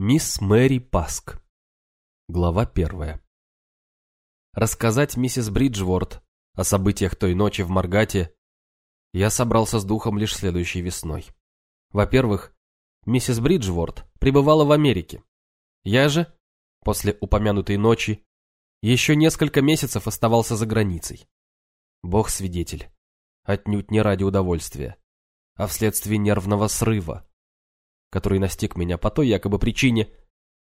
Мисс Мэри Паск. Глава первая. Рассказать миссис Бриджворт о событиях той ночи в Маргате я собрался с духом лишь следующей весной. Во-первых, миссис Бриджворт пребывала в Америке. Я же, после упомянутой ночи, еще несколько месяцев оставался за границей. Бог свидетель. Отнюдь не ради удовольствия, а вследствие нервного срыва, который настиг меня по той якобы причине,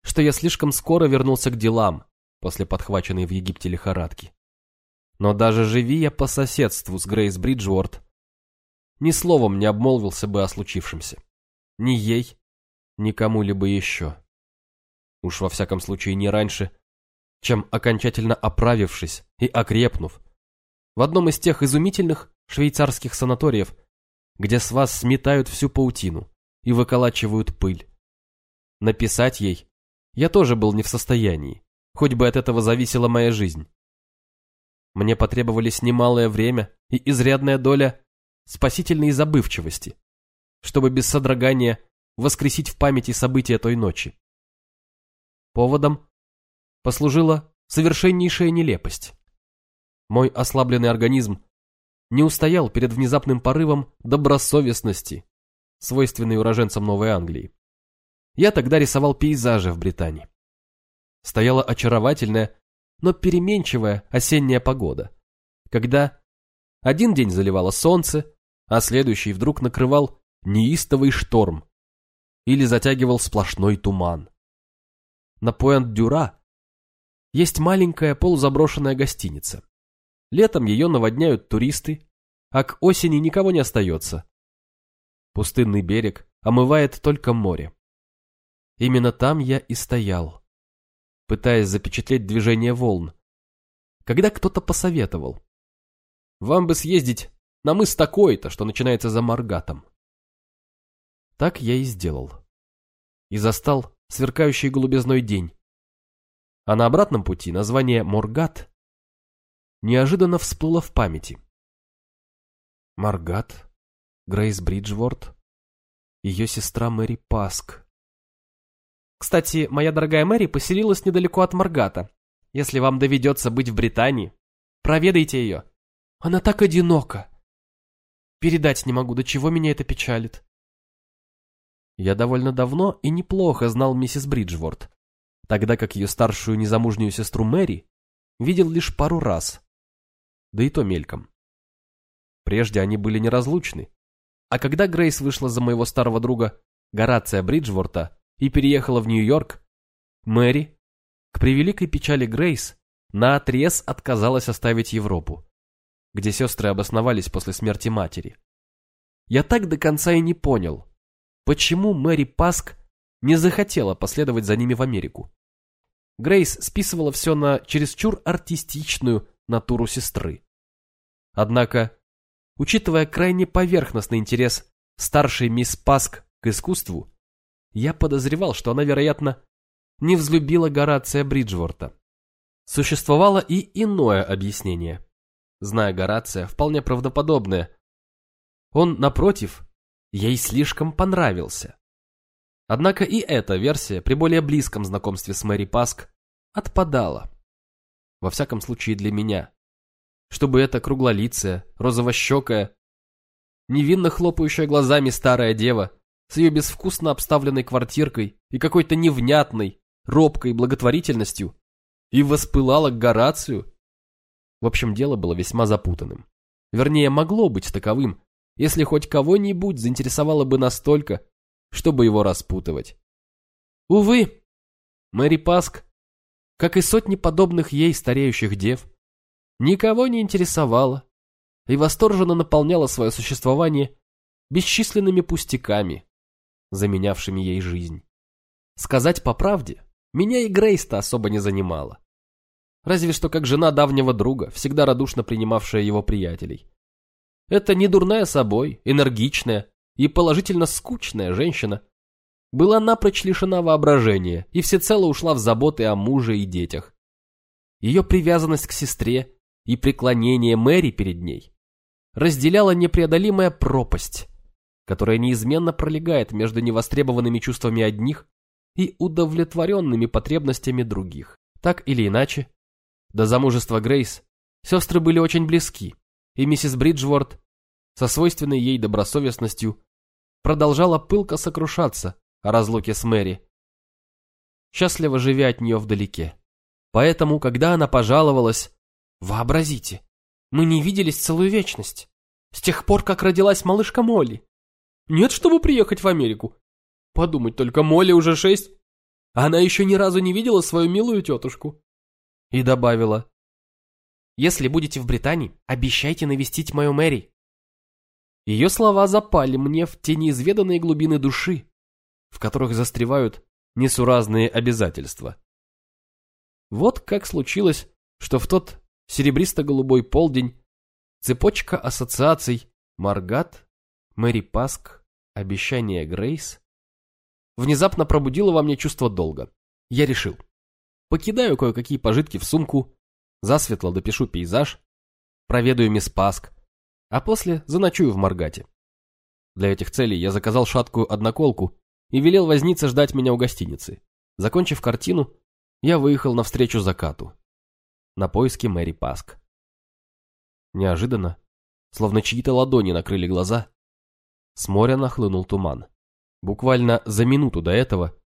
что я слишком скоро вернулся к делам после подхваченной в Египте лихорадки. Но даже живи я по соседству с Грейс Бриджворт, ни словом не обмолвился бы о случившемся. Ни ей, ни кому-либо еще. Уж во всяком случае не раньше, чем окончательно оправившись и окрепнув, в одном из тех изумительных швейцарских санаториев, где с вас сметают всю паутину и выколачивают пыль. Написать ей я тоже был не в состоянии, хоть бы от этого зависела моя жизнь. Мне потребовались немалое время и изрядная доля спасительной забывчивости, чтобы без содрогания воскресить в памяти события той ночи. Поводом послужила совершеннейшая нелепость. Мой ослабленный организм не устоял перед внезапным порывом добросовестности, свойственной уроженцам Новой Англии. Я тогда рисовал пейзажи в Британии. Стояла очаровательная, но переменчивая осенняя погода, когда один день заливало солнце, а следующий вдруг накрывал неистовый шторм или затягивал сплошной туман. На Пуэнт-Дюра есть маленькая полузаброшенная гостиница. Летом ее наводняют туристы, а к осени никого не остается. Пустынный берег омывает только море. Именно там я и стоял, пытаясь запечатлеть движение волн, когда кто-то посоветовал. Вам бы съездить на мыс такой-то, что начинается за Маргатом. Так я и сделал. И застал сверкающий голубизной день. А на обратном пути название Моргат неожиданно всплыло в памяти. Маргат, Грейс Бриджворт, ее сестра Мэри Паск. Кстати, моя дорогая Мэри поселилась недалеко от Маргата. Если вам доведется быть в Британии, проведайте ее. Она так одинока. Передать не могу, до чего меня это печалит. Я довольно давно и неплохо знал миссис Бриджворт, тогда как ее старшую незамужнюю сестру Мэри видел лишь пару раз, да и то мельком. Прежде они были неразлучны, а когда Грейс вышла за моего старого друга Горация Бриджворта и переехала в Нью-Йорк, Мэри, к превеликой печали Грейс, наотрез отказалась оставить Европу, где сестры обосновались после смерти матери. Я так до конца и не понял, почему Мэри Паск не захотела последовать за ними в Америку. Грейс списывала все на чересчур артистичную натуру сестры. Однако, учитывая крайне поверхностный интерес старшей мисс Паск к искусству, я подозревал, что она, вероятно, не взлюбила Горация Бриджворта. Существовало и иное объяснение. Зная Горация, вполне правдоподобное. Он, напротив, ей слишком понравился. Однако и эта версия при более близком знакомстве с Мэри Паск отпадала. Во всяком случае для меня. Чтобы эта круглолицая, розовощекая, невинно хлопающая глазами старая дева с ее безвкусно обставленной квартиркой и какой-то невнятной, робкой благотворительностью, и воспылала к Горацию. В общем, дело было весьма запутанным. Вернее, могло быть таковым, если хоть кого-нибудь заинтересовало бы настолько, чтобы его распутывать. Увы, Мэри Паск, как и сотни подобных ей стареющих дев, никого не интересовала и восторженно наполняла свое существование бесчисленными пустяками, заменявшими ей жизнь. Сказать по правде, меня и Грейс-то особо не занимала. Разве что как жена давнего друга, всегда радушно принимавшая его приятелей. Это не дурная собой, энергичная и положительно скучная женщина была напрочь лишена воображения и всецело ушла в заботы о муже и детях. Ее привязанность к сестре и преклонение Мэри перед ней разделяла непреодолимая пропасть, которая неизменно пролегает между невостребованными чувствами одних и удовлетворенными потребностями других. Так или иначе, до замужества Грейс сестры были очень близки, и миссис Бриджворд со свойственной ей добросовестностью продолжала пылко сокрушаться о разлуке с Мэри, счастливо живя от нее вдалеке. Поэтому, когда она пожаловалась, вообразите, мы не виделись целую вечность, с тех пор, как родилась малышка Молли. Нет, чтобы приехать в Америку. Подумать только, Молли уже шесть, а она еще ни разу не видела свою милую тетушку. И добавила, если будете в Британии, обещайте навестить мою Мэри. Ее слова запали мне в те неизведанные глубины души, в которых застревают несуразные обязательства. Вот как случилось, что в тот серебристо-голубой полдень цепочка ассоциаций Маргат, Мэри Паск, обещание Грейс внезапно пробудила во мне чувство долга. Я решил. Покидаю кое-какие пожитки в сумку, засветло допишу пейзаж, проведаю мисс Паск, а после заночую в Маргате. Для этих целей я заказал шаткую одноколку и велел вознице ждать меня у гостиницы. Закончив картину, я выехал навстречу закату. На поиски Мэри Паск. Неожиданно, словно чьи-то ладони накрыли глаза, с моря нахлынул туман. Буквально за минуту до этого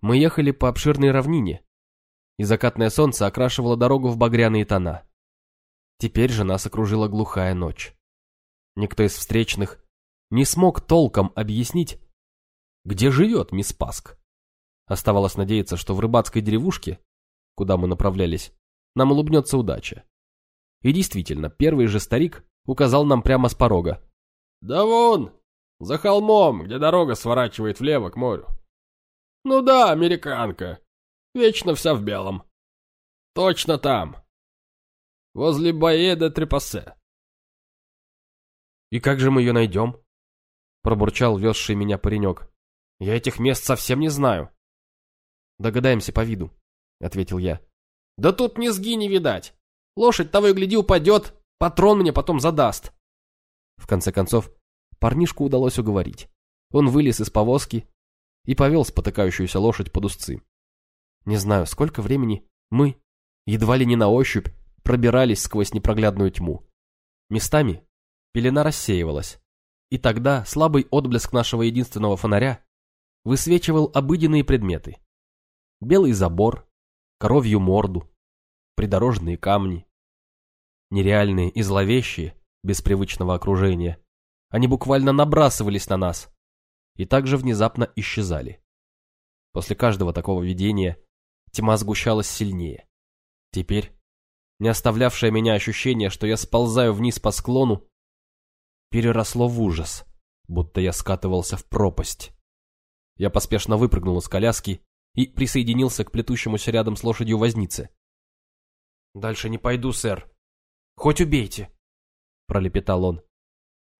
мы ехали по обширной равнине, и закатное солнце окрашивало дорогу в багряные тона. Теперь же нас окружила глухая ночь. Никто из встречных не смог толком объяснить, где живет мисс Паск. Оставалось надеяться, что в рыбацкой деревушке, куда мы направлялись, нам улыбнется удача. И действительно, первый же старик указал нам прямо с порога. «Да вон, за холмом, где дорога сворачивает влево к морю. Ну да, американка. Вечно вся в белом. Точно там. Возле Баеда Трепассе. «И как же мы ее найдем?» Пробурчал везший меня паренек. «Я этих мест совсем не знаю». «Догадаемся по виду», — ответил я. «Да тут низги не видать. Лошадь того и гляди упадет, патрон мне потом задаст». В конце концов, парнишку удалось уговорить. Он вылез из повозки и повел спотыкающуюся лошадь под узцы. Не знаю, сколько времени мы, едва ли не на ощупь, пробирались сквозь непроглядную тьму. Местами пелена рассеивалась, и тогда слабый отблеск нашего единственного фонаря высвечивал обыденные предметы. Белый забор, коровью морду, придорожные камни. Нереальные и зловещие, без привычного окружения, они буквально набрасывались на нас и также внезапно исчезали. После каждого такого видения тьма сгущалась сильнее. Теперь, не оставлявшее меня ощущение, что я сползаю вниз по склону, переросло в ужас, будто я скатывался в пропасть. Я поспешно выпрыгнул из коляски и присоединился к плетущемуся рядом с лошадью вознице. «Дальше не пойду, сэр. Хоть убейте», — пролепетал он.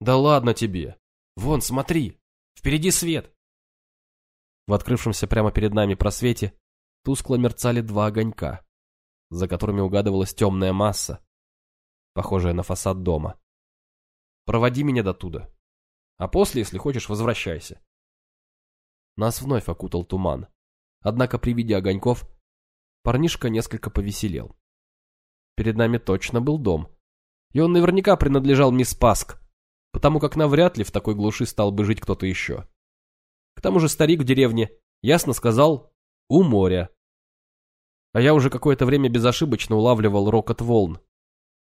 «Да ладно тебе. Вон, смотри, впереди свет». В открывшемся прямо перед нами просвете тускло мерцали два огонька, за которыми угадывалась темная масса, похожая на фасад дома. «Проводи меня до туда. А после, если хочешь, возвращайся». Нас вновь окутал туман. Однако при виде огоньков парнишка несколько повеселел. Перед нами точно был дом. И он наверняка принадлежал мисс Паск, потому как навряд ли в такой глуши стал бы жить кто-то еще. К тому же старик в деревне ясно сказал «у моря». А я уже какое-то время безошибочно улавливал рокот волн,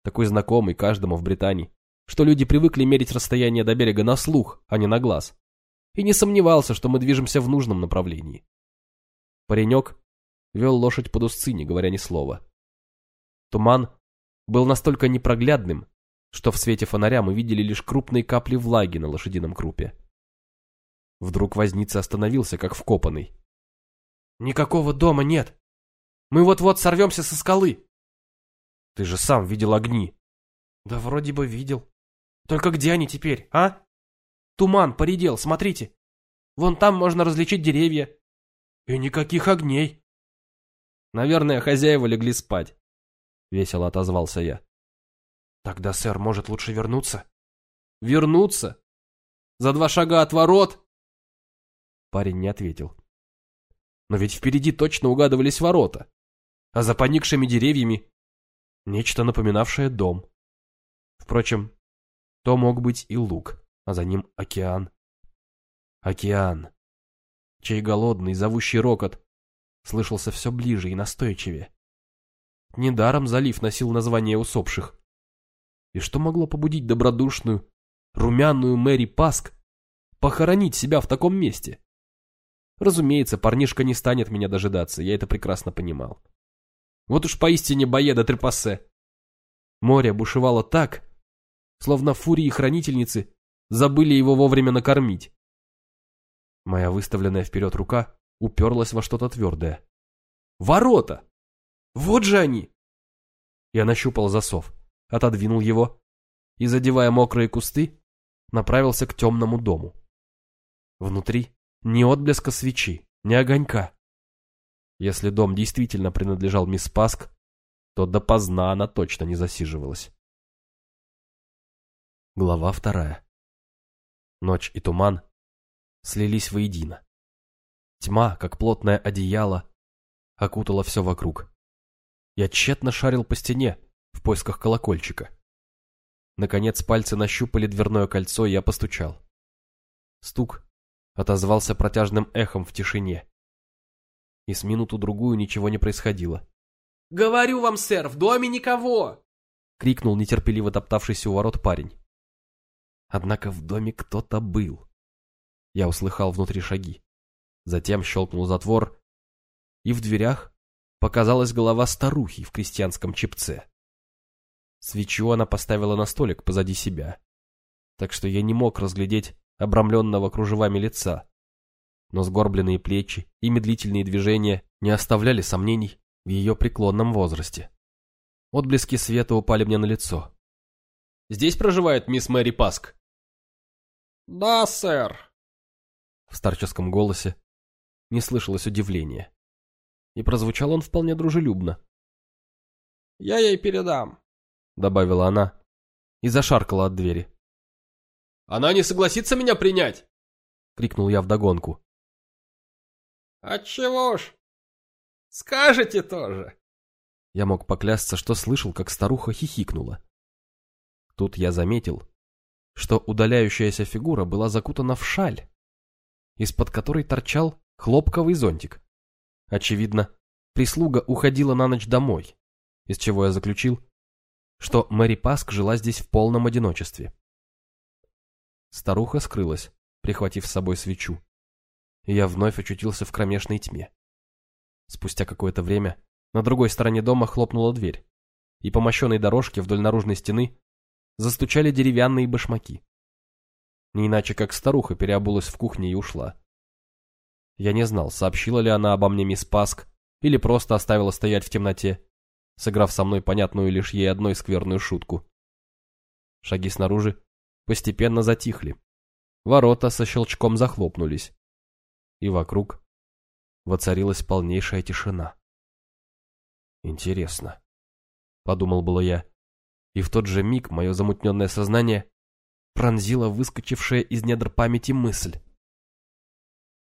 такой знакомый каждому в Британии, что люди привыкли мерить расстояние до берега на слух, а не на глаз, и не сомневался, что мы движемся в нужном направлении. Паренек вел лошадь под узцы, не говоря ни слова. Туман был настолько непроглядным, что в свете фонаря мы видели лишь крупные капли влаги на лошадином крупе. Вдруг возница остановился, как вкопанный. «Никакого дома нет! Мы вот-вот сорвемся со скалы!» «Ты же сам видел огни!» «Да вроде бы видел. Только где они теперь, а? Туман поредел, смотрите! Вон там можно различить деревья. И никаких огней!» «Наверное, хозяева легли спать», — весело отозвался я. Тогда, сэр, может лучше вернуться? Вернуться? За два шага от ворот? Парень не ответил. Но ведь впереди точно угадывались ворота, а за поникшими деревьями нечто напоминавшее дом. Впрочем, то мог быть и луг, а за ним океан. Океан, чей голодный, зовущий рокот слышался все ближе и настойчивее. Недаром залив носил название усопших. И что могло побудить добродушную, румяную Мэри Паск похоронить себя в таком месте? Разумеется, парнишка не станет меня дожидаться, я это прекрасно понимал. Вот уж поистине боеда трепассе. Море бушевало так, словно фурии-хранительницы забыли его вовремя накормить. Моя выставленная вперед рука уперлась во что-то твердое. Ворота! Вот же они! Я нащупал засов, отодвинул его и, задевая мокрые кусты, направился к темному дому. Внутри ни отблеска свечи, ни огонька. Если дом действительно принадлежал мисс Паск, то допоздна она точно не засиживалась. Глава вторая. Ночь и туман слились воедино. Тьма, как плотное одеяло, окутала все вокруг. Я тщетно шарил по стене в поисках колокольчика. Наконец пальцы нащупали дверное кольцо, и я постучал. Стук отозвался протяжным эхом в тишине. И с минуту-другую ничего не происходило. «Говорю вам, сэр, в доме никого!» — крикнул нетерпеливо топтавшийся у ворот парень. Однако в доме кто-то был. Я услыхал внутри шаги. Затем щелкнул затвор, и в дверях показалась голова старухи в крестьянском чепце. Свечу она поставила на столик позади себя, так что я не мог разглядеть обрамленного кружевами лица. Но сгорбленные плечи и медлительные движения не оставляли сомнений в ее преклонном возрасте. Отблески света упали мне на лицо. «Здесь проживает мисс Мэри Паск?» «Да, сэр». В старческом голосе не слышалось удивления. И прозвучал он вполне дружелюбно. «Я ей передам», — добавила она и зашаркала от двери. «Она не согласится меня принять!» — крикнул я вдогонку. «Отчего ж? Скажете тоже!» Я мог поклясться, что слышал, как старуха хихикнула. Тут я заметил, что удаляющаяся фигура была закутана в шаль, из-под которой торчал хлопковый зонтик. Очевидно, прислуга уходила на ночь домой, из чего я заключил, что Мэри Паск жила здесь в полном одиночестве. Старуха скрылась, прихватив с собой свечу, я вновь очутился в кромешной тьме. Спустя какое-то время на другой стороне дома хлопнула дверь, и по мощенной дорожке вдоль наружной стены застучали деревянные башмаки. Не иначе, как старуха переобулась в кухне и ушла. Я не знал, сообщила ли она обо мне мисс Паск или просто оставила стоять в темноте, сыграв со мной понятную лишь ей одной скверную шутку. Шаги снаружи постепенно затихли. Ворота со щелчком захлопнулись. И вокруг воцарилась полнейшая тишина. «Интересно», — подумал было я, и в тот же миг мое замутненное сознание пронзила выскочившая из недр памяти мысль.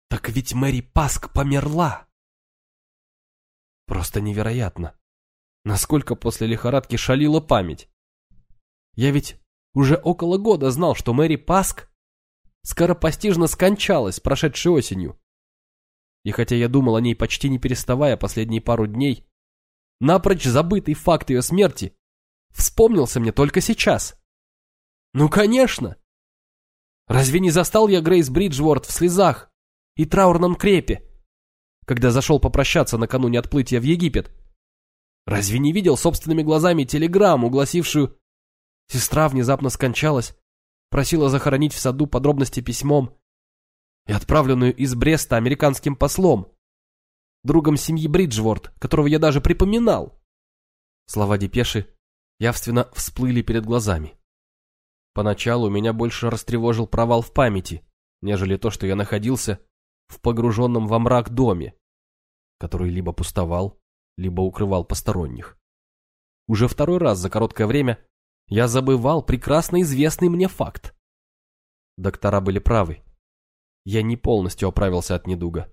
«Так ведь Мэри Паск померла!» Просто невероятно, насколько после лихорадки шалила память. Я ведь уже около года знал, что Мэри Паск скоропостижно скончалась прошедшей осенью. И хотя я думал о ней почти не переставая последние пару дней, напрочь забытый факт ее смерти вспомнился мне только сейчас. Ну, конечно! Разве не застал я Грейс Бриджворд в слезах и траурном крепе, когда зашел попрощаться накануне отплытия в Египет? Разве не видел собственными глазами телеграмму, гласившую «Сестра внезапно скончалась, просила захоронить в саду подробности письмом и отправленную из Бреста американским послом, другом семьи Бриджворд, которого я даже припоминал?» Слова депеши явственно всплыли перед глазами. Поначалу меня больше растревожил провал в памяти, нежели то, что я находился в погруженном во мрак доме, который либо пустовал, либо укрывал посторонних. Уже второй раз за короткое время я забывал прекрасно известный мне факт. Доктора были правы. Я не полностью оправился от недуга.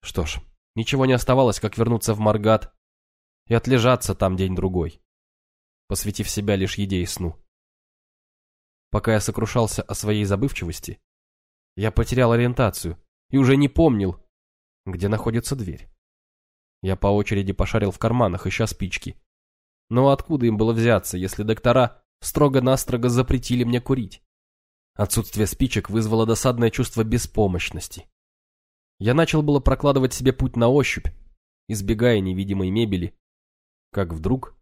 Что ж, ничего не оставалось, как вернуться в Маргат и отлежаться там день-другой, посвятив себя лишь еде и сну. Пока я сокрушался о своей забывчивости, я потерял ориентацию и уже не помнил, где находится дверь. Я по очереди пошарил в карманах, ища спички. Но откуда им было взяться, если доктора строго-настрого запретили мне курить? Отсутствие спичек вызвало досадное чувство беспомощности. Я начал было прокладывать себе путь на ощупь, избегая невидимой мебели, как вдруг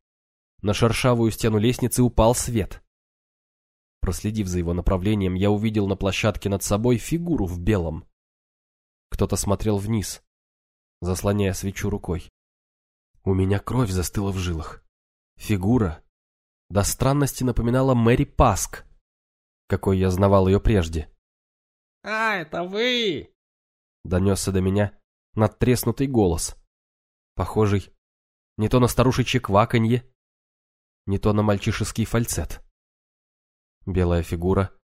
на шершавую стену лестницы упал свет. Проследив за его направлением, я увидел на площадке над собой фигуру в белом. Кто-то смотрел вниз, заслоняя свечу рукой. У меня кровь застыла в жилах. Фигура до странности напоминала Мэри Паск, какой я знавал ее прежде. «А, это вы!» Донесся до меня надтреснутый голос, похожий не то на старушечье кваканье, не то на мальчишеский фальцет. Белая фигура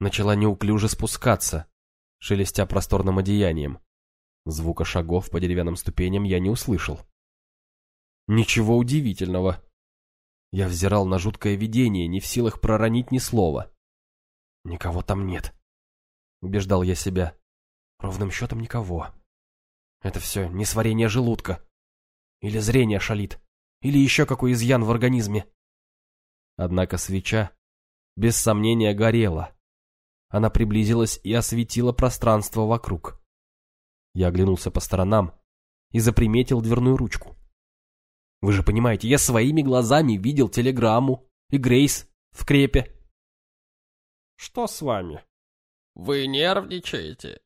начала неуклюже спускаться, шелестя просторным одеянием. Звука шагов по деревянным ступеням я не услышал. Ничего удивительного. Я взирал на жуткое видение, не в силах проронить ни слова. Никого там нет. Убеждал я себя. Ровным счетом никого. Это все несварение желудка. Или зрение шалит. Или еще какой изъян в организме. Однако свеча, без сомнения, горела. Она приблизилась и осветила пространство вокруг. Я оглянулся по сторонам и заприметил дверную ручку. Вы же понимаете, я своими глазами видел телеграмму и Грейс в крепе. Что с вами? Вы нервничаете?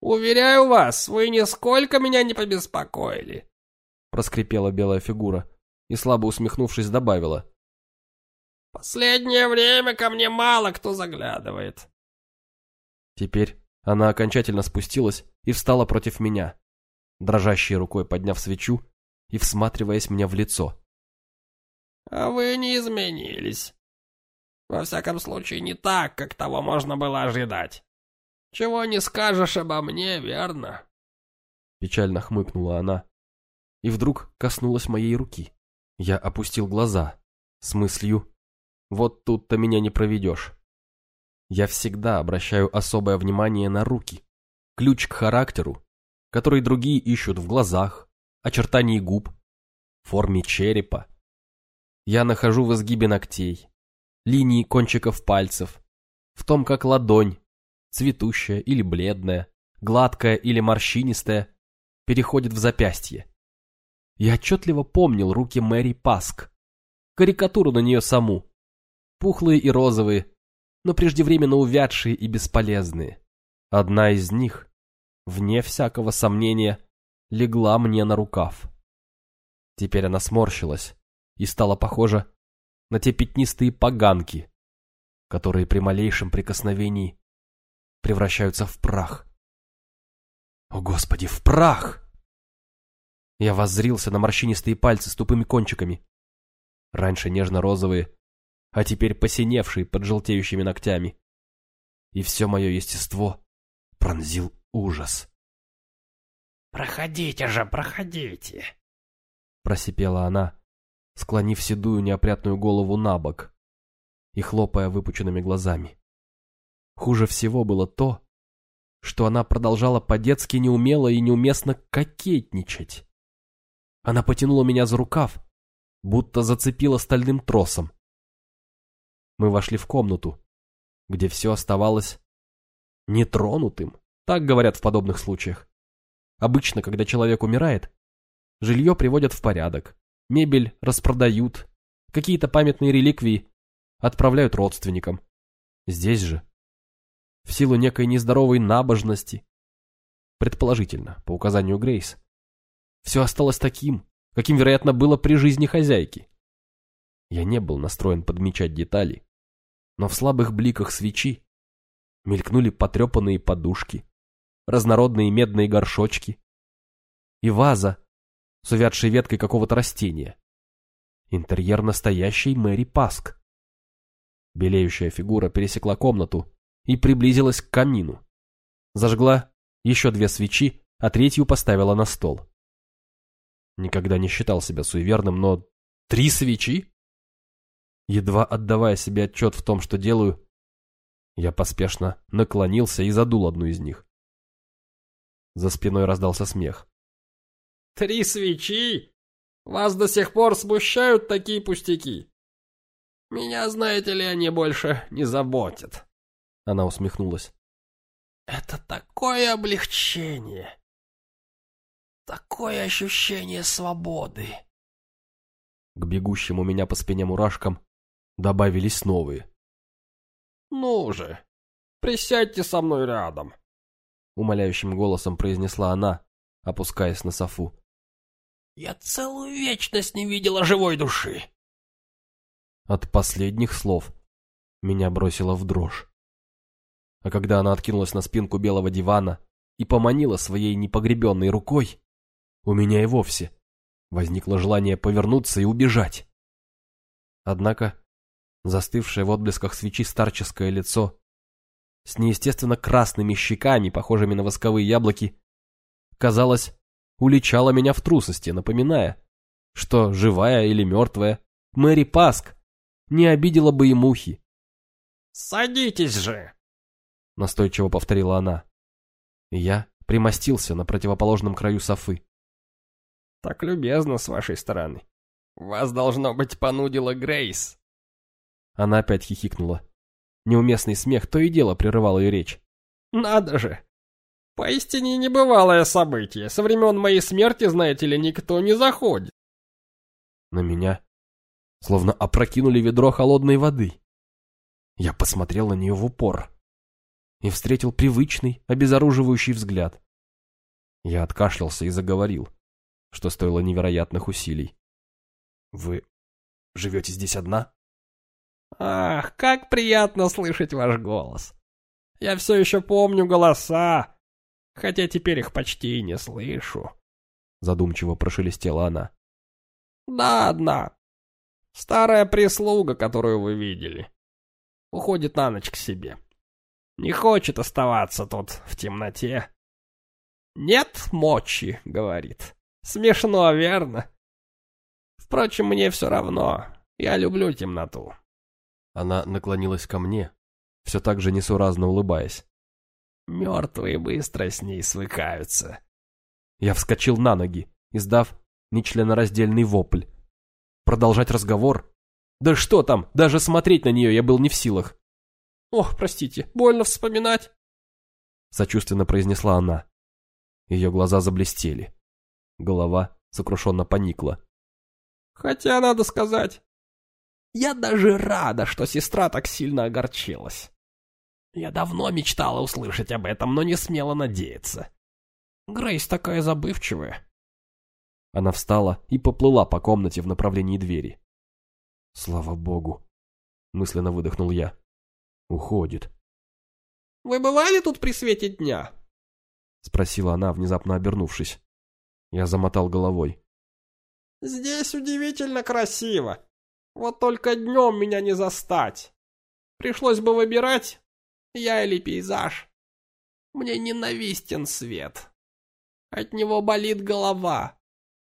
Уверяю вас, вы нисколько меня не побеспокоили. Проскрипела белая фигура и, слабо усмехнувшись, добавила. Последнее время ко мне мало кто заглядывает. Теперь она окончательно спустилась и встала против меня, дрожащей рукой подняв свечу и всматриваясь мне в лицо. «А вы не изменились. Во всяком случае, не так, как того можно было ожидать. Чего не скажешь обо мне, верно?» Печально хмыкнула она и вдруг коснулась моей руки. Я опустил глаза с мыслью «Вот тут-то меня не проведешь». Я всегда обращаю особое внимание на руки. Ключ к характеру, который другие ищут в глазах, очертании губ, форме черепа. Я нахожу в изгибе ногтей, линии кончиков пальцев, в том, как ладонь, цветущая или бледная, гладкая или морщинистая, переходит в запястье. Я отчетливо помнил руки Мэри Паск, карикатуру на нее саму, пухлые и розовые, но преждевременно увядшие и бесполезные. Одна из них, вне всякого сомнения, легла мне на рукав. Теперь она сморщилась и стала похожа на те пятнистые поганки, которые при малейшем прикосновении превращаются в прах. О, Господи, в прах! Я воззрился на морщинистые пальцы с тупыми кончиками. Раньше нежно-розовые, а теперь посиневший под желтеющими ногтями. И все мое естество пронзил ужас. «Проходите же, проходите!» Просипела она, склонив седую неопрятную голову на бок и хлопая выпученными глазами. Хуже всего было то, что она продолжала по-детски неумело и неуместно кокетничать. Она потянула меня за рукав, будто зацепила стальным тросом. Мы вошли в комнату, где все оставалось нетронутым, так говорят в подобных случаях. Обычно, когда человек умирает, жилье приводят в порядок, мебель распродают, какие-то памятные реликвии отправляют родственникам. Здесь же, в силу некой нездоровой набожности, предположительно, по указанию Грейс, все осталось таким, каким, вероятно, было при жизни хозяйки. Я не был настроен подмечать детали, но в слабых бликах свечи мелькнули потрепанные подушки, разнородные медные горшочки и ваза с увядшей веткой какого-то растения. Интерьер настоящей Мэри Паск. Белеющая фигура пересекла комнату и приблизилась к камину. Зажгла еще две свечи а третью поставила на стол. Никогда не считал себя суеверным, но три свечи? Едва отдавая себе отчет в том, что делаю, я поспешно наклонился и задул одну из них. За спиной раздался смех. «Три свечи? Вас до сих пор смущают такие пустяки? Меня, знаете ли, они больше не заботят». Она усмехнулась. «Это такое облегчение! Такое ощущение свободы!» К бегущим у меня по спине мурашкам добавились новые. «Ну же, присядьте со мной рядом», — умоляющим голосом произнесла она, опускаясь на софу. «Я целую вечность не видела живой души». От последних слов меня бросило в дрожь. А когда она откинулась на спинку белого дивана и поманила своей непогребенной рукой, у меня и вовсе возникло желание повернуться и убежать. Однако застывшее в отблесках свечи старческое лицо, с неестественно красными щеками, похожими на восковые яблоки, казалось, уличало меня в трусости, напоминая, что, живая или мертвая, Мэри Паск не обидела бы и мухи. «Садитесь же!» — настойчиво повторила она. И я примостился на противоположном краю софы. «Так любезно с вашей стороны. Вас, должно быть, понудила Грейс». Она опять хихикнула. Неуместный смех то и дело прерывал ее речь. «Надо же! Поистине небывалое событие. Со времен моей смерти, знаете ли, никто не заходит». На меня словно опрокинули ведро холодной воды. Я посмотрел на нее в упор и встретил привычный, обезоруживающий взгляд. Я откашлялся и заговорил, что стоило невероятных усилий. «Вы живете здесь одна?» Ах, как приятно слышать ваш голос. Я все еще помню голоса, хотя теперь их почти и не слышу. Задумчиво прошелестела она. Да, одна. Старая прислуга, которую вы видели. Уходит на ночь к себе. Не хочет оставаться тут в темноте. Нет мочи, говорит. Смешно, верно? Впрочем, мне все равно. Я люблю темноту. Она наклонилась ко мне, все так же несуразно улыбаясь. Мертвые быстро с ней свыкаются. Я вскочил на ноги, издав нечленораздельный вопль. Продолжать разговор? Да что там, даже смотреть на нее я был не в силах. «Ох, простите, больно вспоминать», — сочувственно произнесла она. Ее глаза заблестели. Голова сокрушенно поникла. «Хотя, надо сказать, я даже рада, что сестра так сильно огорчилась. Я давно мечтала услышать об этом, но не смела надеяться. Грейс такая забывчивая. Она встала и поплыла по комнате в направлении двери. Слава богу, мысленно выдохнул я. Уходит. Вы бывали тут при свете дня? Спросила она, внезапно обернувшись. Я замотал головой. Здесь удивительно красиво. Вот только днем меня не застать. Пришлось бы выбирать, я или пейзаж. Мне ненавистен свет. От него болит голова,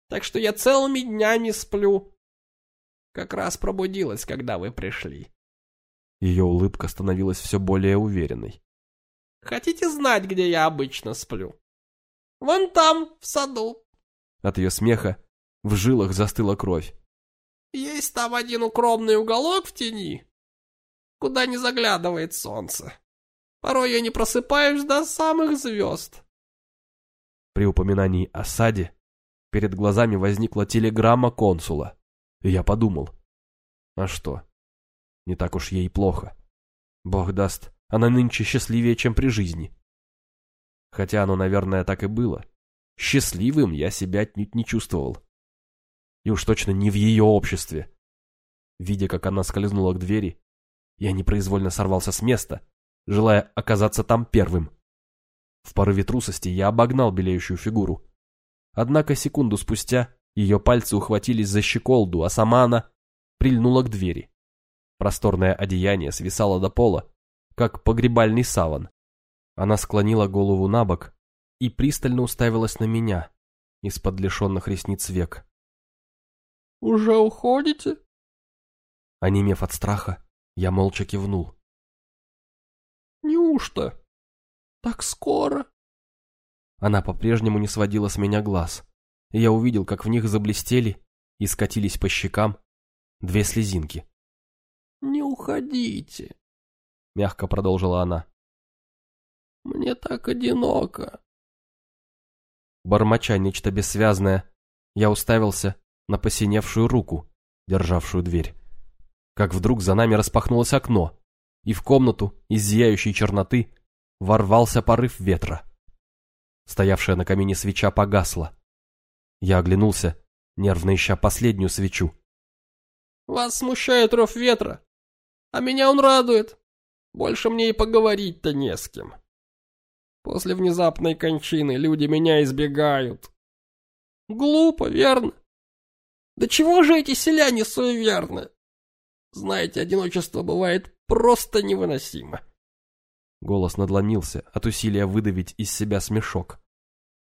так что я целыми днями сплю. Как раз пробудилась, когда вы пришли. Ее улыбка становилась все более уверенной. Хотите знать, где я обычно сплю? Вон там, в саду. От ее смеха в жилах застыла кровь. Есть там один укромный уголок в тени, куда не заглядывает солнце. Порой я не просыпаюсь до самых звезд. При упоминании о саде перед глазами возникла телеграмма консула, и я подумал, а что, не так уж ей плохо. Бог даст, она нынче счастливее, чем при жизни. Хотя оно, наверное, так и было. Счастливым я себя отнюдь не чувствовал. И уж точно не в ее обществе. Видя, как она скользнула к двери, я непроизвольно сорвался с места, желая оказаться там первым. В порыве трусости я обогнал белеющую фигуру. Однако секунду спустя ее пальцы ухватились за щеколду, а сама она прильнула к двери. Просторное одеяние свисало до пола, как погребальный саван. Она склонила голову на бок и пристально уставилась на меня из-под лишенных ресниц век. «Уже уходите?» Онемев от страха, я молча кивнул. «Неужто? Так скоро?» Она по-прежнему не сводила с меня глаз, и я увидел, как в них заблестели и скатились по щекам две слезинки. «Не уходите», — мягко продолжила она. «Мне так одиноко». Бормоча нечто бессвязное, я уставился на посиневшую руку, державшую дверь. Как вдруг за нами распахнулось окно, и в комнату из зияющей черноты ворвался порыв ветра. Стоявшая на камине свеча погасла. Я оглянулся, нервно ища последнюю свечу. «Вас смущает ров ветра, а меня он радует. Больше мне и поговорить-то не с кем. После внезапной кончины люди меня избегают. Глупо, верно? Да чего же эти селяне суеверны? Знаете, одиночество бывает просто невыносимо. Голос надломился от усилия выдавить из себя смешок.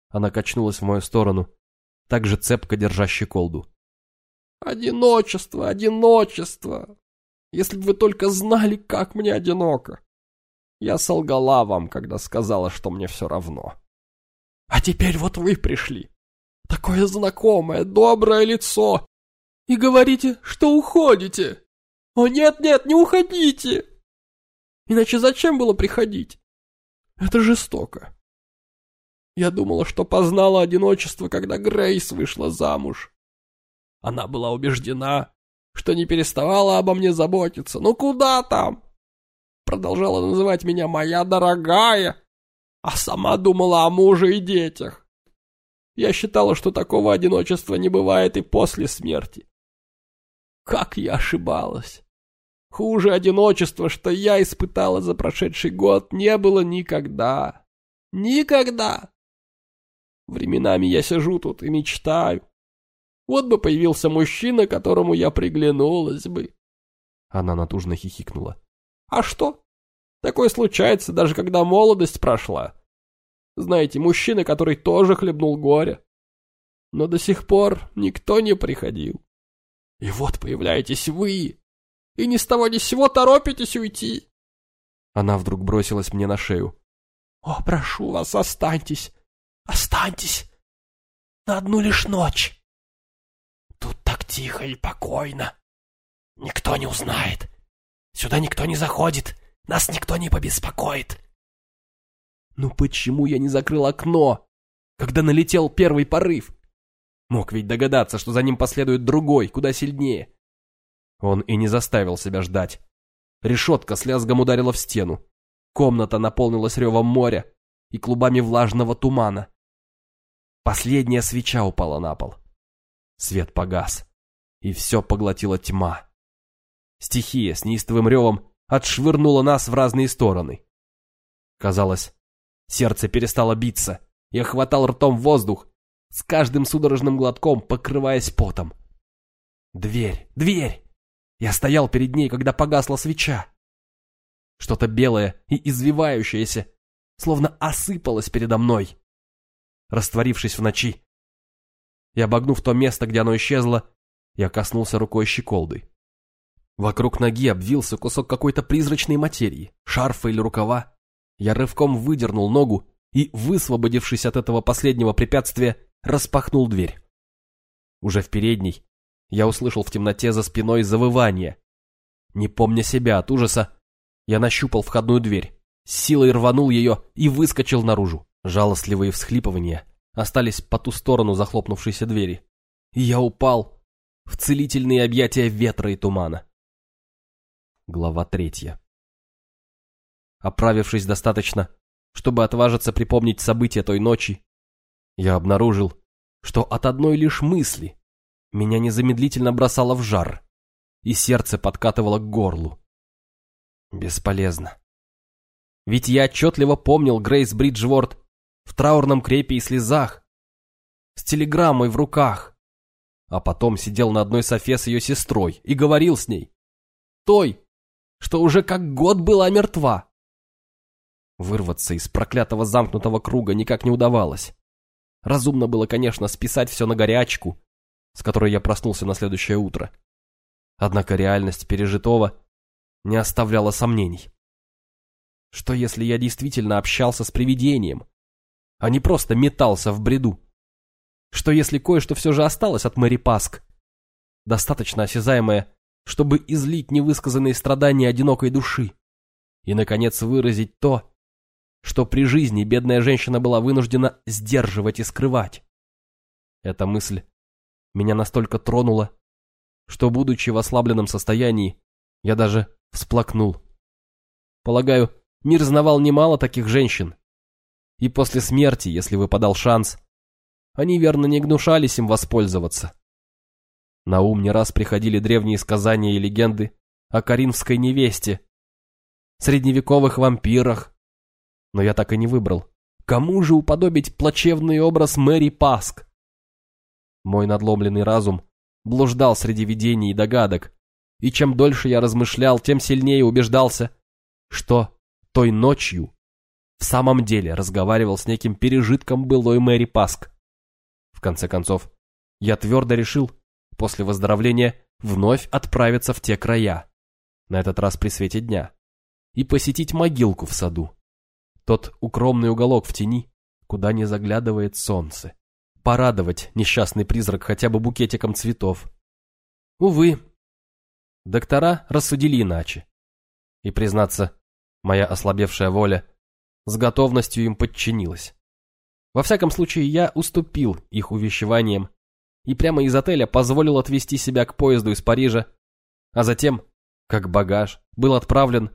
Она качнулась в мою сторону, так же цепко держа щеколду. «Одиночество, одиночество! Если бы вы только знали, как мне одиноко! Я солгала вам, когда сказала, что мне все равно. А теперь вот вы пришли. Такое знакомое, доброе лицо. И говорите, что уходите. О нет-нет, не уходите! Иначе зачем было приходить? Это жестоко. Я думала, что познала одиночество, когда Грейс вышла замуж. Она была убеждена, что не переставала обо мне заботиться. Ну куда там? Продолжала называть меня «моя дорогая», а сама думала о муже и детях. Я считала, что такого одиночества не бывает и после смерти. Как я ошибалась. Хуже одиночества, что я испытала за прошедший год, не было никогда. Никогда. Временами я сижу тут и мечтаю. Вот бы появился мужчина, которому я приглянулась бы. Она натужно хихикнула. А что? Такое случается, даже когда молодость прошла. Знаете, мужчина, который тоже хлебнул горе. Но до сих пор никто не приходил. И вот появляетесь вы, и ни с того ни с сего торопитесь уйти. Она вдруг бросилась мне на шею. О, прошу вас, останьтесь. Останьтесь. На одну лишь ночь. Тут так тихо и покойно. Никто не узнает. Сюда никто не заходит. Нас никто не побеспокоит. Ну почему я не закрыл окно, когда налетел первый порыв? Мог ведь догадаться, что за ним последует другой, куда сильнее. Он и не заставил себя ждать. Решетка с лязгом ударила в стену. Комната наполнилась ревом моря и клубами влажного тумана. Последняя свеча упала на пол. Свет погас, и все поглотила тьма. Стихия с неистовым ревом отшвырнула нас в разные стороны. Казалось, сердце перестало биться. Я хватал ртом воздух, с каждым судорожным глотком покрываясь потом. Дверь, дверь! Я стоял перед ней, когда погасла свеча. Что-то белое и извивающееся, словно осыпалось передо мной, растворившись в ночи. И обогнув то место, где оно исчезло, я коснулся рукой щеколды. Вокруг ноги обвился кусок какой-то призрачной материи, шарфа или рукава. Я рывком выдернул ногу и, высвободившись от этого последнего препятствия, распахнул дверь. Уже в передней я услышал в темноте за спиной завывание. Не помня себя от ужаса, я нащупал входную дверь, с силой рванул ее и выскочил наружу. Жалостливые всхлипывания остались по ту сторону захлопнувшейся двери. И я упал в целительные объятия ветра и тумана. Глава третья. Оправившись достаточно, чтобы отважиться припомнить события той ночи, я обнаружил, что от одной лишь мысли меня незамедлительно бросало в жар, и сердце подкатывало к горлу. Бесполезно. Ведь я отчетливо помнил Грейс Бриджворд в траурном крепе и слезах, с телеграммой в руках, а потом сидел на одной софе с ее сестрой и говорил с ней. Той, что уже как год была мертва. Вырваться из проклятого замкнутого круга никак не удавалось. Разумно было, конечно, списать все на горячку, с которой я проснулся на следующее утро. Однако реальность пережитого не оставляла сомнений. Что если я действительно общался с привидением, а не просто метался в бреду? Что если кое-что все же осталось от Мэри Паск? Достаточно осязаемое, чтобы излить невысказанные страдания одинокой души и, наконец, выразить то, что при жизни бедная женщина была вынуждена сдерживать и скрывать. Эта мысль меня настолько тронула, что, будучи в ослабленном состоянии, я даже всплакнул. Полагаю, мир знавал немало таких женщин. И после смерти, если выпадал шанс, они верно не гнушались им воспользоваться. На ум не раз приходили древние сказания и легенды о коринфской невесте, средневековых вампирах, но я так и не выбрал. Кому же уподобить плачевный образ Мэри Паск? Мой надломленный разум блуждал среди видений и догадок, и чем дольше я размышлял, тем сильнее убеждался, что той ночью в самом деле разговаривал с неким пережитком былой Мэри Паск. В конце концов, я твердо решил, после выздоровления, вновь отправиться в те края, на этот раз при свете дня, и посетить могилку в саду. Тот укромный уголок в тени, куда не заглядывает солнце. Порадовать несчастный призрак хотя бы букетиком цветов. Увы, доктора рассудили иначе. И, признаться, моя ослабевшая воля с готовностью им подчинилась. Во всяком случае, я уступил их увещеваниям и прямо из отеля позволил отвезти себя к поезду из Парижа, а затем, как багаж, был отправлен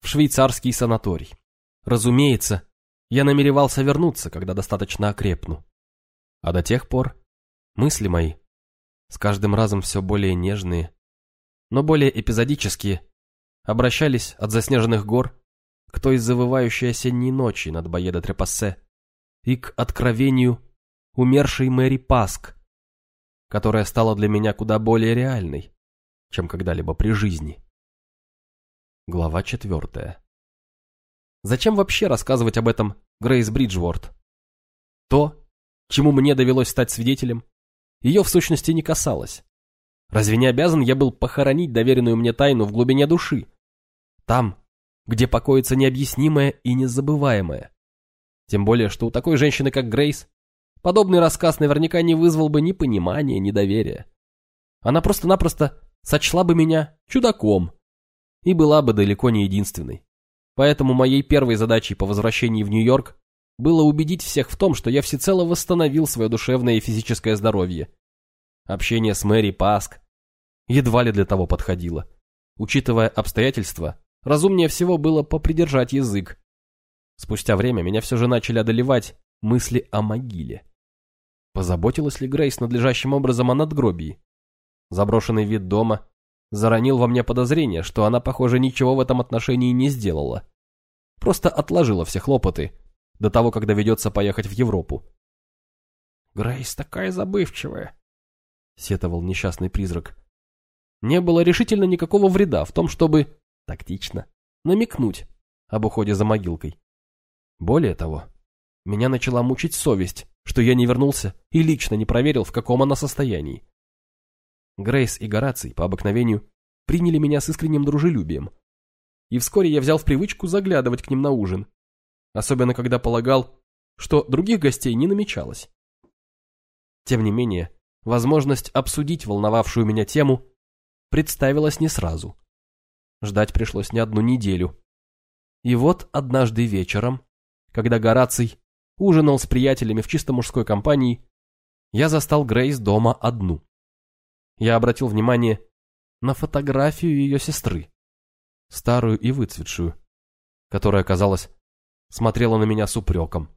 в швейцарский санаторий. Разумеется, я намеревался вернуться, когда достаточно окрепну. А до тех пор мысли мои, с каждым разом все более нежные, но более эпизодические, обращались от заснеженных гор к той завывающей осенней ночи над Боедо Трепассе и к откровению умершей Мэри Паск, которая стала для меня куда более реальной, чем когда-либо при жизни. Глава четвертая. Зачем вообще рассказывать об этом Грейс Бриджворд? То, чему мне довелось стать свидетелем, ее в сущности не касалось. Разве не обязан я был похоронить доверенную мне тайну в глубине души? Там, где покоится необъяснимое и незабываемое. Тем более, что у такой женщины, как Грейс, подобный рассказ наверняка не вызвал бы ни понимания, ни доверия. Она просто-напросто сочла бы меня чудаком и была бы далеко не единственной. Поэтому моей первой задачей по возвращении в Нью-Йорк было убедить всех в том, что я всецело восстановил свое душевное и физическое здоровье. Общение с Мэри Паск едва ли для того подходило. Учитывая обстоятельства, разумнее всего было попридержать язык. Спустя время меня все же начали одолевать мысли о могиле. Позаботилась ли Грейс надлежащим образом о надгробии? Заброшенный вид дома заронил во мне подозрение, что она, похоже, ничего в этом отношении не сделала. Просто отложила все хлопоты до того, когда ведется поехать в Европу. «Грейс такая забывчивая», — сетовал несчастный призрак. Не было решительно никакого вреда в том, чтобы, тактично, намекнуть об уходе за могилкой. Более того, меня начала мучить совесть, что я не вернулся и лично не проверил, в каком она состоянии. Грейс и Гораций, по обыкновению, приняли меня с искренним дружелюбием. И вскоре я взял в привычку заглядывать к ним на ужин, особенно когда полагал, что других гостей не намечалось. Тем не менее, возможность обсудить волновавшую меня тему представилась не сразу. Ждать пришлось не одну неделю. И вот однажды вечером, когда Гораций ужинал с приятелями в чисто мужской компании, я застал Грейс дома одну я обратил внимание на фотографию ее сестры, старую и выцветшую, которая, казалось, смотрела на меня с упреком.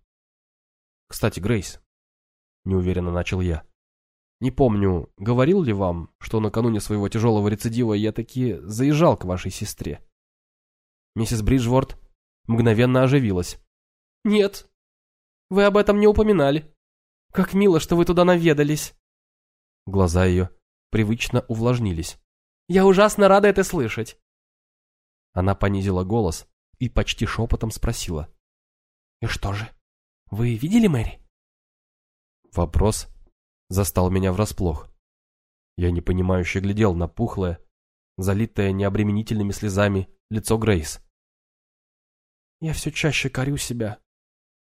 «Кстати, Грейс», — неуверенно начал я, — «не помню, говорил ли вам, что накануне своего тяжелого рецидива я таки заезжал к вашей сестре?» Миссис Бриджворд мгновенно оживилась. «Нет, вы об этом не упоминали. Как мило, что вы туда наведались». Глаза ее привычно увлажнились. «Я ужасно рада это слышать!» Она понизила голос и почти шепотом спросила. И что же, вы видели Мэри? Вопрос застал меня врасплох. Я непонимающе глядел на пухлое, залитое необременительными слезами лицо Грейс. «Я все чаще корю себя,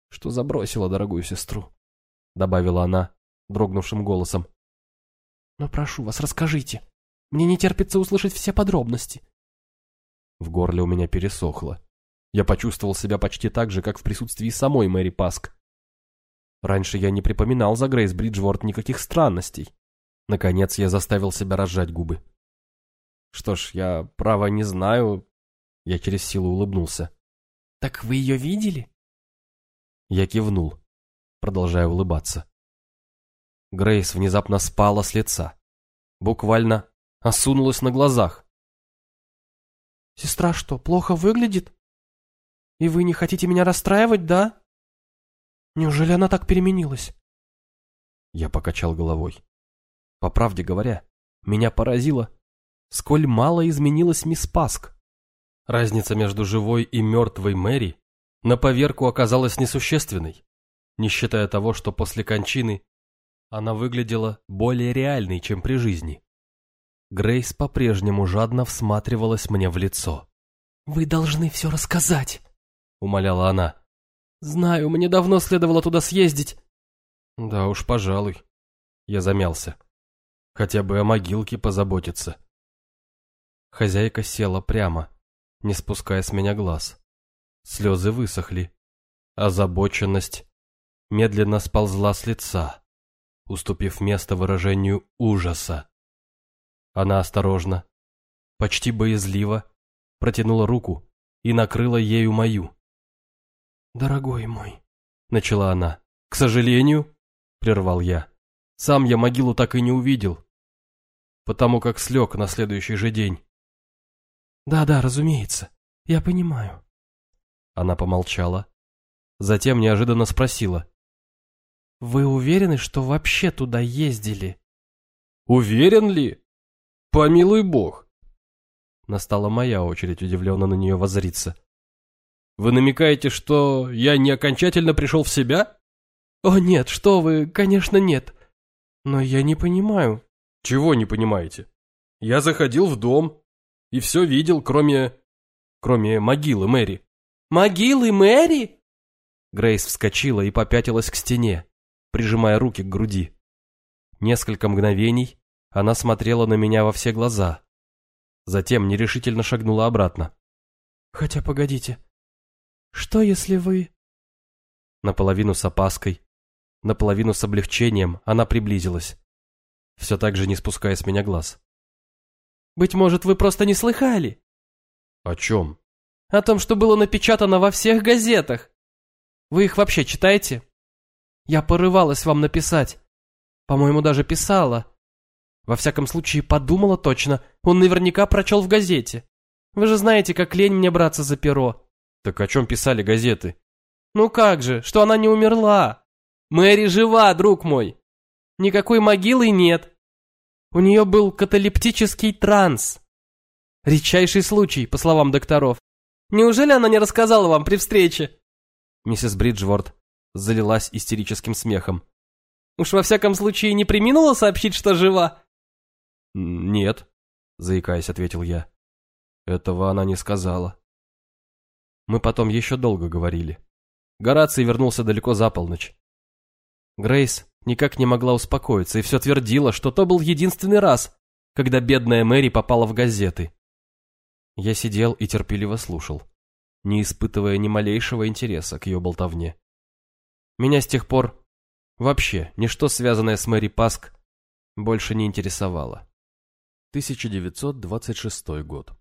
что забросила дорогую сестру», — добавила она дрогнувшим голосом. «Но прошу вас, расскажите. Мне не терпится услышать все подробности». В горле у меня пересохло. Я почувствовал себя почти так же, как в присутствии самой Мэри Паск. Раньше я не припоминал за Грейс Бриджворд никаких странностей. Наконец я заставил себя разжать губы. Что ж, я, право, не знаю. Я через силу улыбнулся. «Так вы ее видели?» Я кивнул, продолжая улыбаться. Грейс внезапно спала с лица. Буквально осунулась на глазах. «Сестра что, плохо выглядит? И вы не хотите меня расстраивать, да? Неужели она так переменилась?» Я покачал головой. По правде говоря, меня поразило, сколь мало изменилась мисс Паск. Разница между живой и мертвой Мэри на поверку оказалась несущественной, не считая того, что после кончины она выглядела более реальной, чем при жизни. Грейс по-прежнему жадно всматривалась мне в лицо. «Вы должны все рассказать», — умоляла она. «Знаю, мне давно следовало туда съездить». «Да уж, пожалуй». Я замялся. Хотя бы о могилке позаботиться. Хозяйка села прямо, не спуская с меня глаз. Слезы высохли. Озабоченность медленно сползла с лица, уступив место выражению ужаса. Она осторожно, почти боязливо, протянула руку и накрыла ею мою. «Дорогой мой», — начала она. «К сожалению», — прервал я, — «сам я могилу так и не увидел, потому как слег на следующий же день. «Да-да, разумеется. Я понимаю». Она помолчала. Затем неожиданно спросила. «Вы уверены, что вообще туда ездили?» «Уверен ли? Помилуй бог!» Настала моя очередь удивленно на нее воззриться. «Вы намекаете, что я не окончательно пришел в себя?» «О нет, что вы, конечно нет. Но я не понимаю». «Чего не понимаете? Я заходил в дом, и все видел, кроме... кроме могилы Мэри. «Могилы Мэри?» Грейс вскочила и попятилась к стене, прижимая руки к груди. Несколько мгновений она смотрела на меня во все глаза. Затем нерешительно шагнула обратно. «Хотя погодите, что если вы...» Наполовину с опаской, наполовину с облегчением она приблизилась, все так же не спуская с меня глаз. Быть может, вы просто не слыхали? О чем? О том, что было напечатано во всех газетах. Вы их вообще читаете? Я порывалась вам написать. По-моему, даже писала. Во всяком случае, подумала точно. Он наверняка прочел в газете. Вы же знаете, как лень мне браться за перо. Так о чем писали газеты? Ну как же, что она не умерла. Мэри жива, друг мой. Никакой могилы нет. У нее был каталептический транс. Редчайший случай, по словам докторов. Неужели она не рассказала вам при встрече?» Миссис Бриджворд залилась истерическим смехом. «Уж во всяком случае не приминула сообщить, что жива?» «Нет», — заикаясь, ответил я. «Этого она не сказала». Мы потом еще долго говорили. Гораций вернулся далеко за полночь. Грейс никак не могла успокоиться и все твердила, что то был единственный раз, когда бедная Мэри попала в газеты. Я сидел и терпеливо слушал, не испытывая ни малейшего интереса к ее болтовне. Меня с тех пор вообще ничто, связанное с Мэри Паск, больше не интересовало. 1926 год.